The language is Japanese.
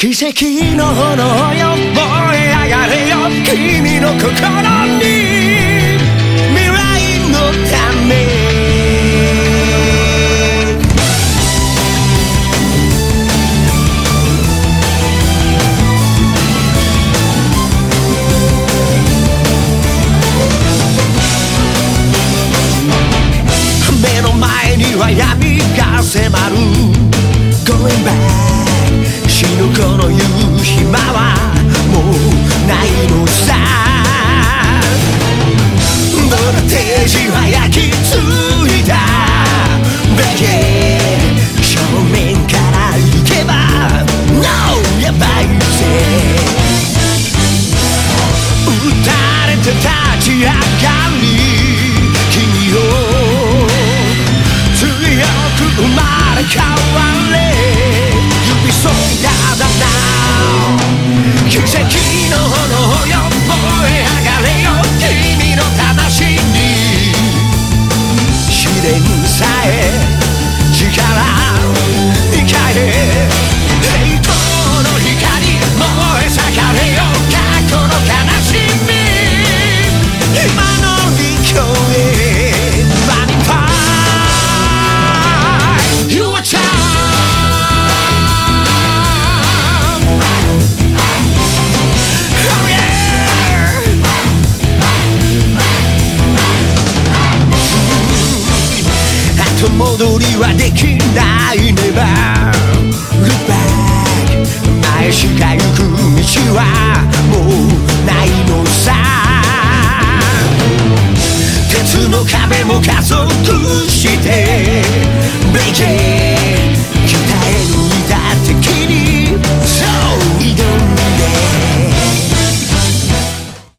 奇跡の炎よ燃え上がれよ。君の心に未来のため。目の前には闇が迫る。Going back 死ぬこの夕暇はもうないのさ。ボルテージはさえ力後戻りはできないねば。Look back 前しか行く道はもうないのさ。鉄の壁も加速して b r e a k